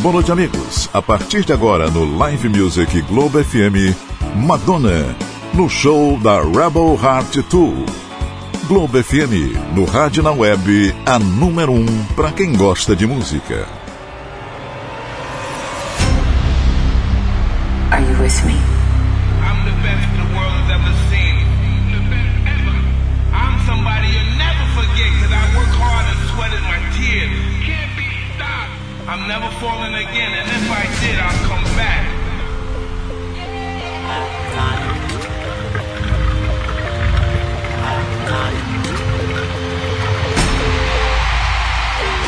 Boa noite, amigos. A partir de agora, no Live Music Globo FM, Madonna, no show da Rebel Heart Tour. Globo FM, no rádio na web, a número um para quem gosta de música. Are you with me? Falling again, and if I did, I'll come back.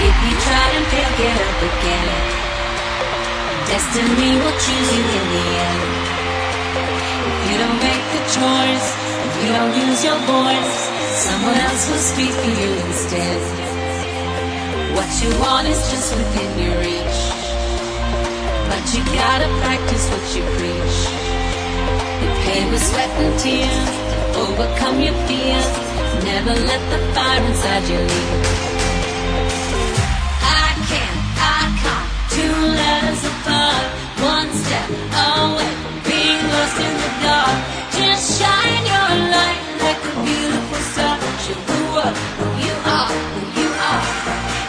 If you try to fail, get up again. Destiny will choose you in the end. If you don't make the choice, if you don't use your voice, someone else will speak for you instead. What you want is just within your reach. But you gotta practice what you preach. You pay with sweat and tears, overcome your fears. Never let the fire inside you leave. I can't, I can't. Two letters apart, one step away being lost in the dark. Just shine your light like a beautiful star. Show the world who you are, who you are.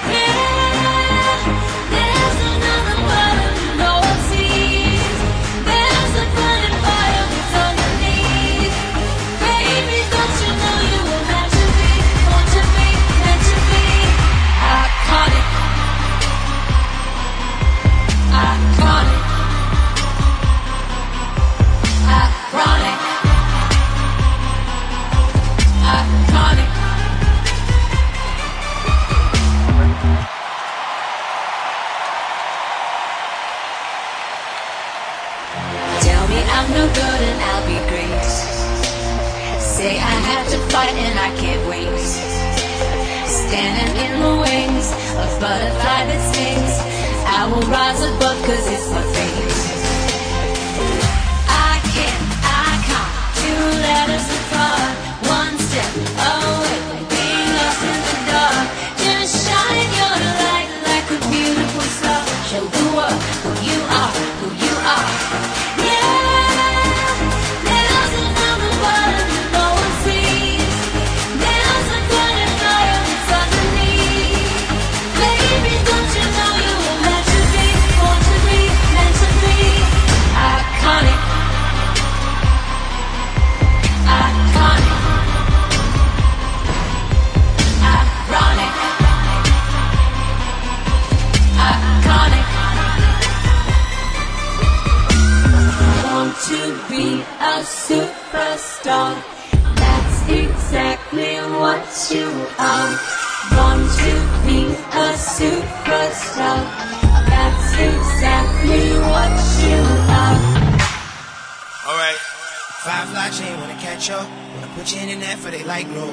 Firefly chain wanna catch up. Wanna put you in the net for they like no.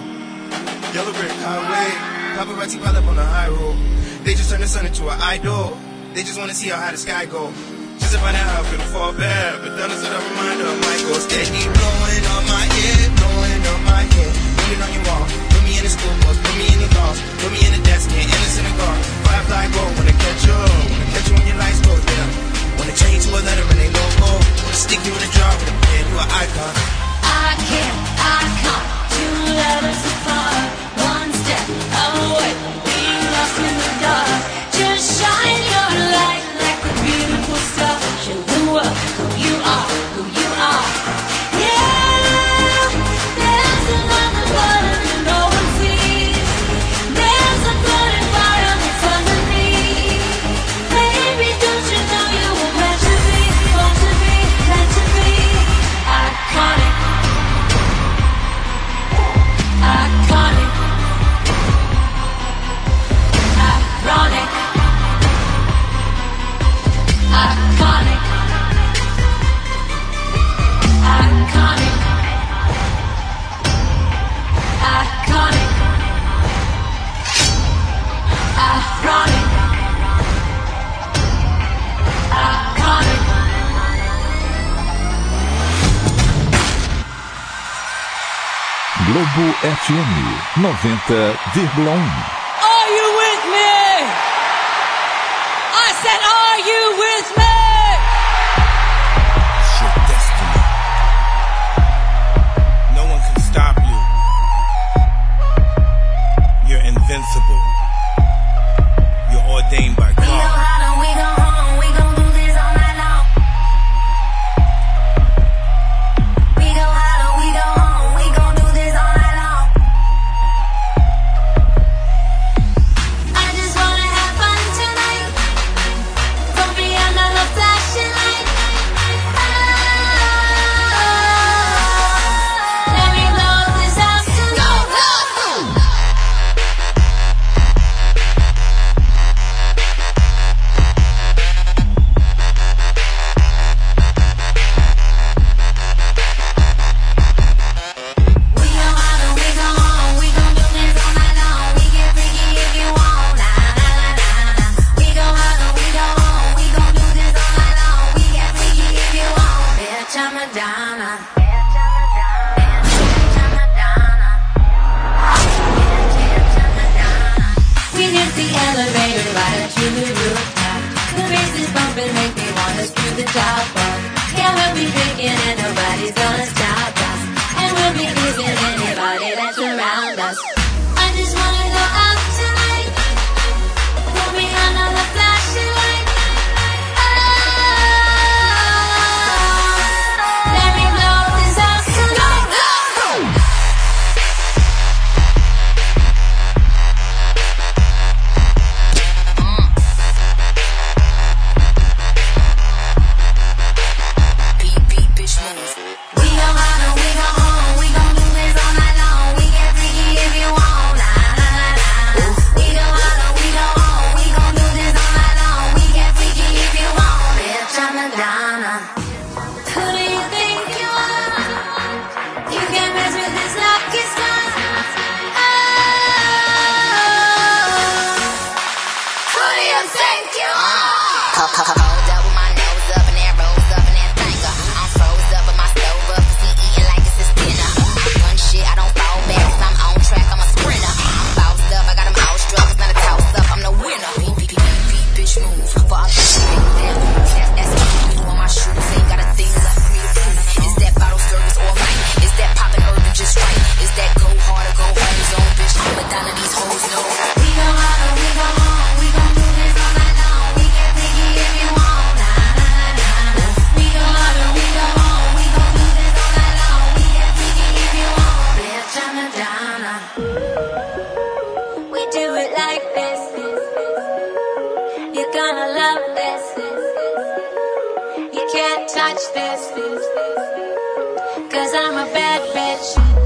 Yellow brick highway. Paparazzi pile up on the high road. They just turn the sun into an idol. They just wanna see how high the sky go. Just to find out how I couldn't fall back. But then it's a reminder of my goals. Steady blowing on my head, blowing on my head. Put on your wall. Put me in the school bus, put me in the lost. Put me in the desk, yeah, in the synagogue. Firefly go, wanna catch you. Wanna catch you when your lights go down. Wanna change to a letter in a logo. Wanna stick you in a jar with a pen, you an icon. I can't, I Globo FM 90,1. Um. Are you with me? I said, are you with me? It's your destiny. No one can stop you. You're invincible. You're ordained by God. Cause I'm a bad bitch.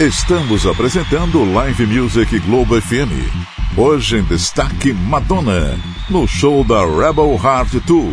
Estamos apresentando Live Music Globo FM. Hoje em destaque Madonna, no show da Rebel Heart Tour.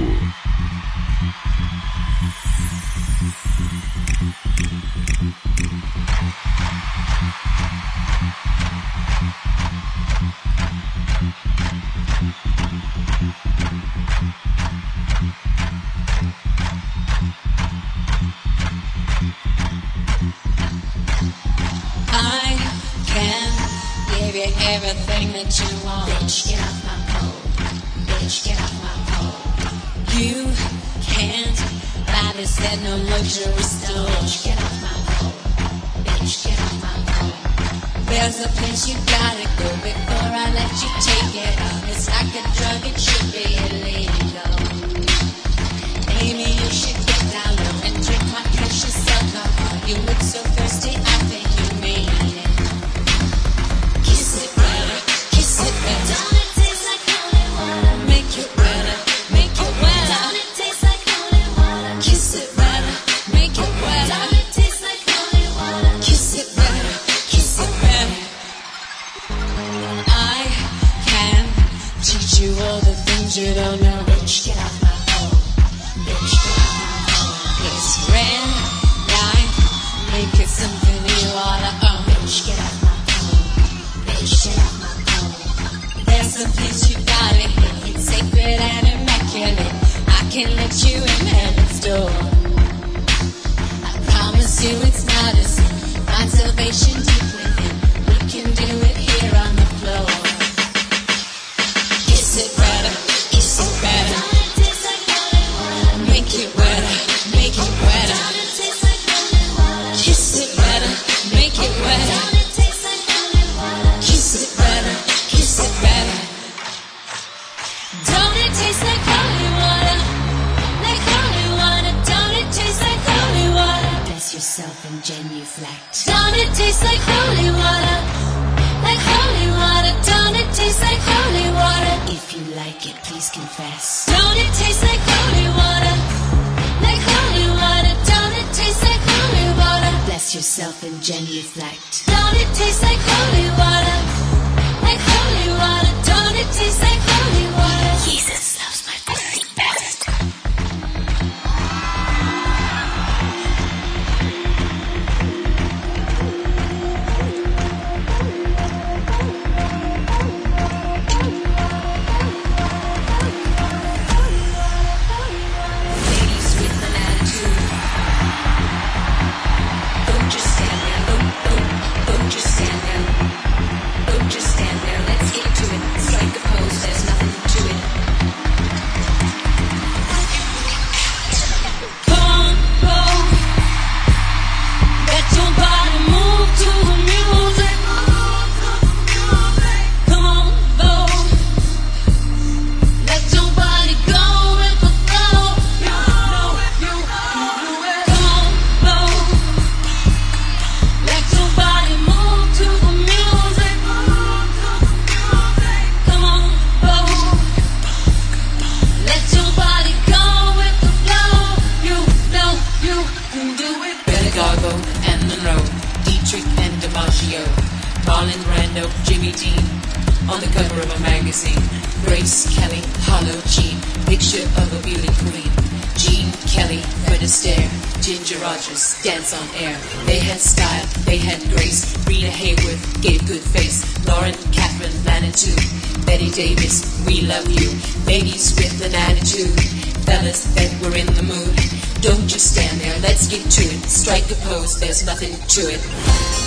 it. Kiss it. Kiss it. Don't it taste like holy water? Like holy water. Don't it taste like holy water? Bless yourself and genuflect. Don't it taste like holy water? Like holy water. Don't it taste like holy water? If you like it, please confess. Don't it taste yourself and genuflect. Don't it taste like holy water? Like holy water. Don't it taste like holy water? Jesus. Rita Hayworth, Gabe Goodface, Lauren Katharine Manitou, Bette Davis, we love you. Ladies with an attitude, fellas that were in the mood. Don't just stand there, let's get to it. Strike a pose, there's nothing to it.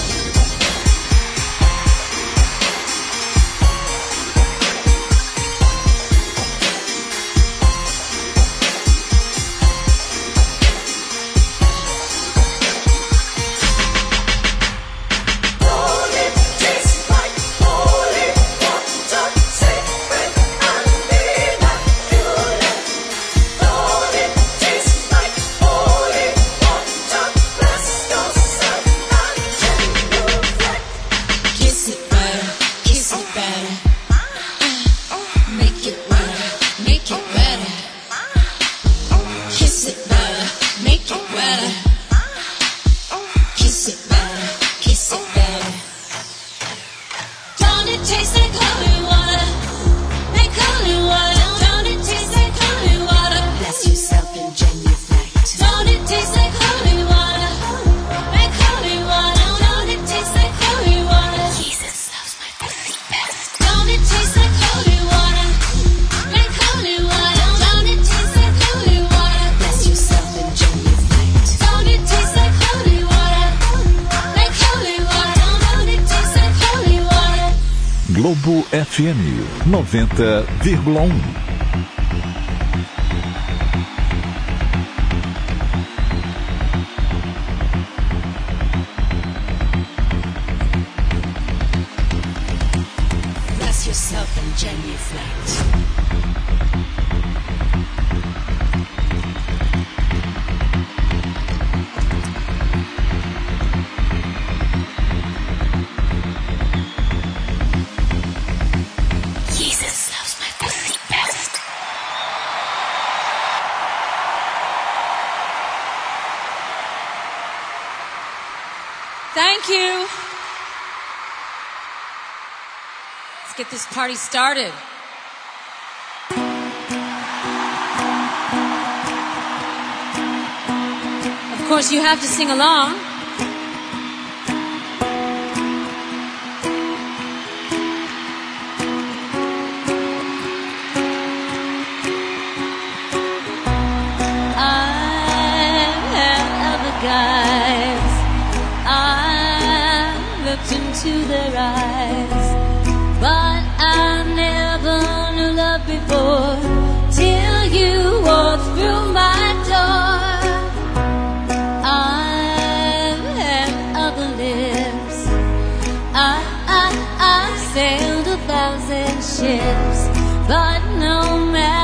FM 90,1. you. Let's get this party started. Of course, you have to sing along. To their eyes. But I never knew love before till you walked through my door. I've had other lips. I, I, I sailed a thousand ships, but no matter.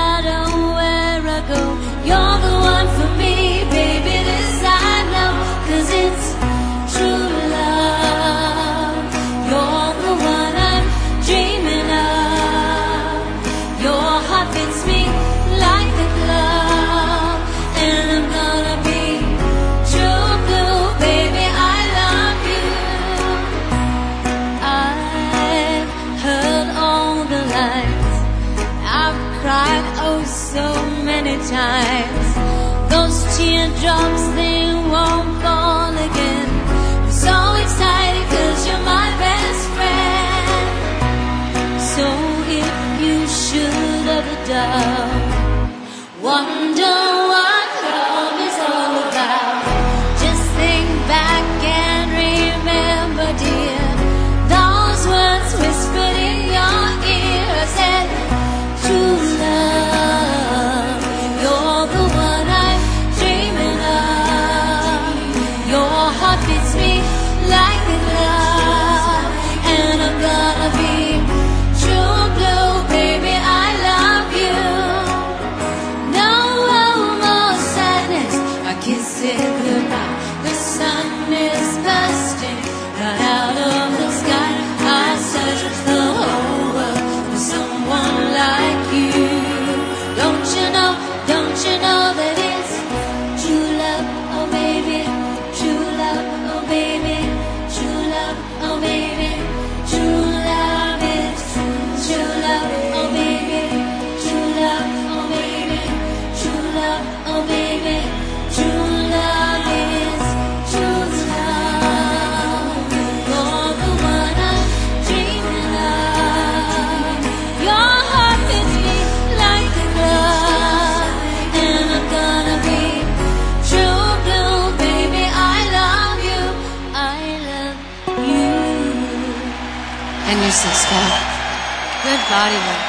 jump some stuff. Good body work.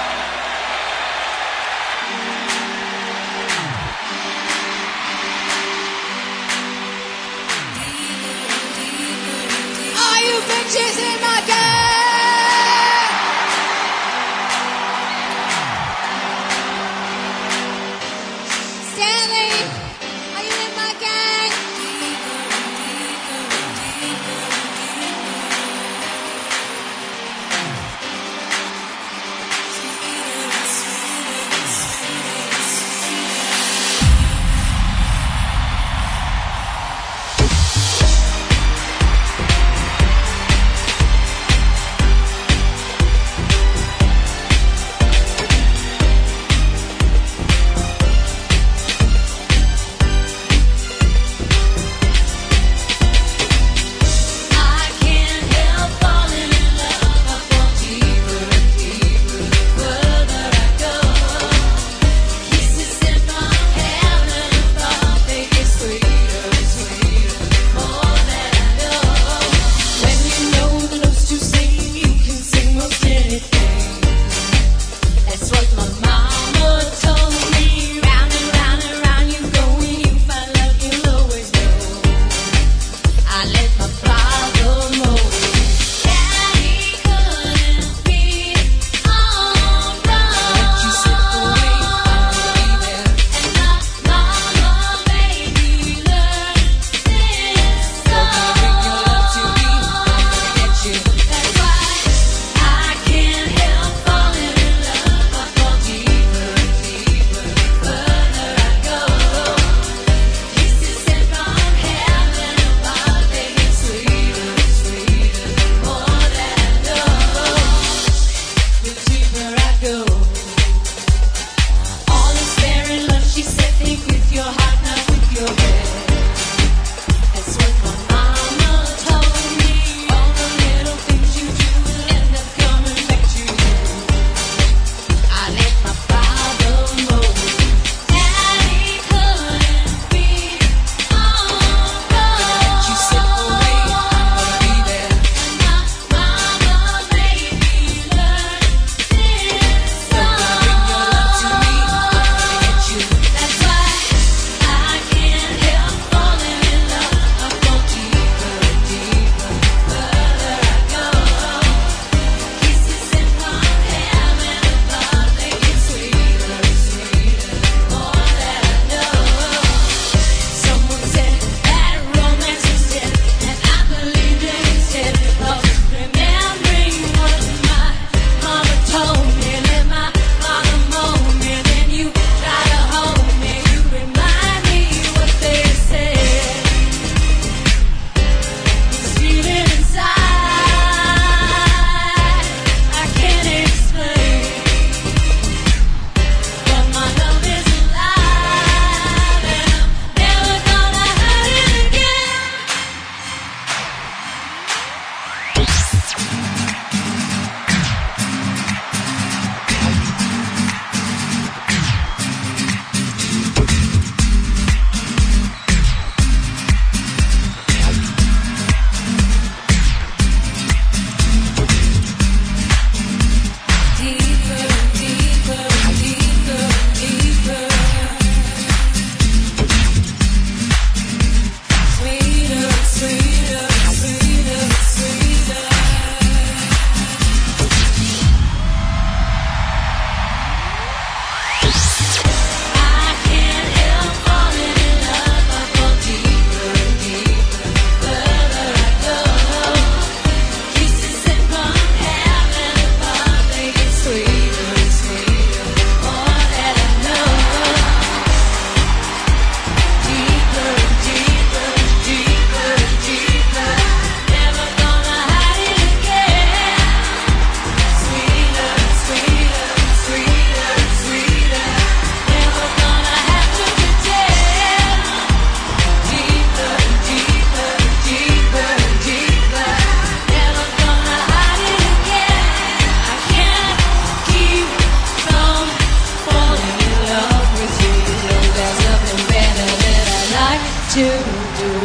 do.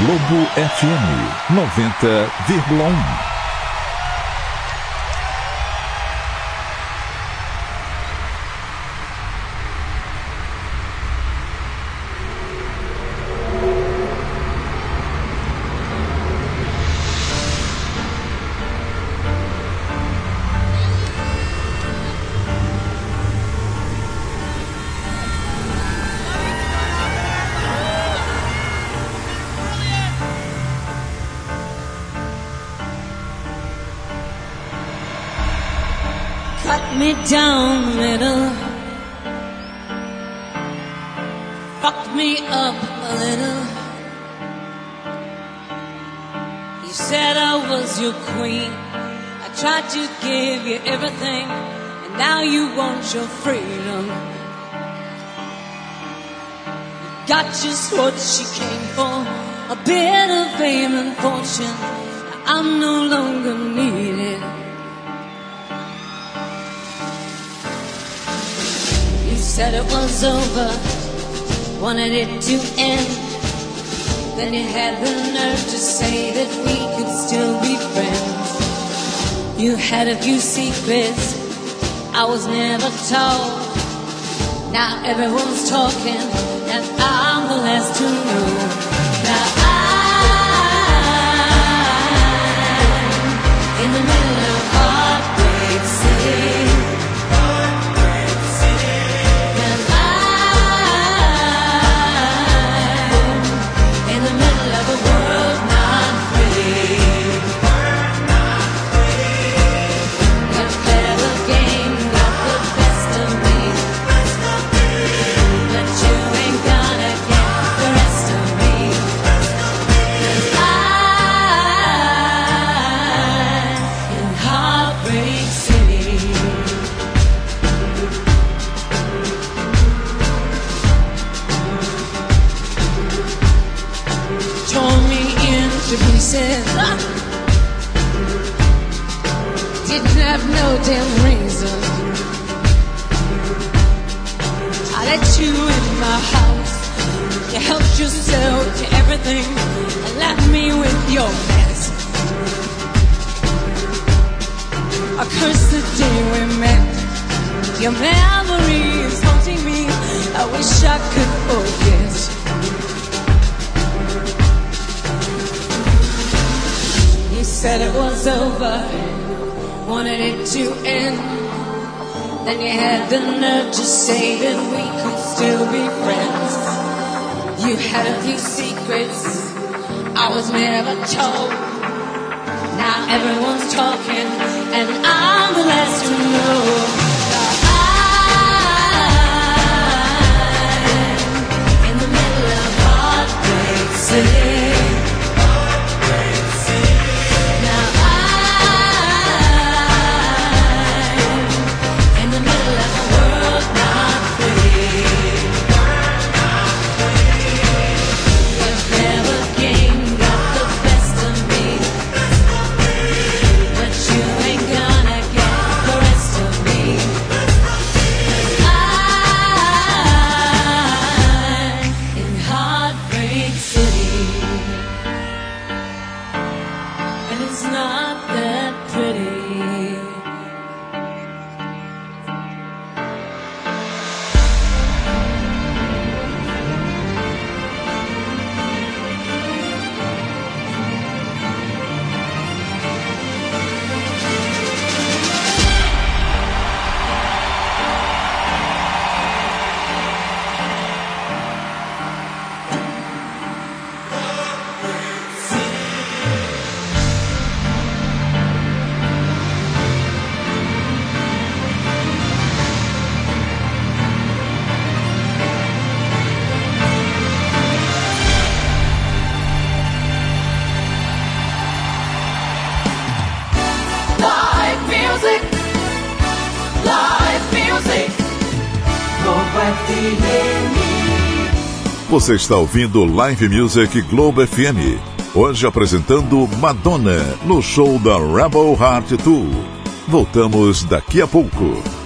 Globo FM 90,1 you your freedom. You got just what she came for a bit of fame and fortune. I'm no longer needed. You said it was over, wanted it to end. Then you had the nerve to say that we could still be friends. You had a few secrets I was never told. Now everyone's talking, and I'm the last to know. Still be friends. You had a few secrets I was never told. Now everyone's talking, and I'm the last to know. Você está ouvindo Live Music Globo FM. Hoje apresentando Madonna no show da Rebel Heart Tour. Voltamos daqui a pouco.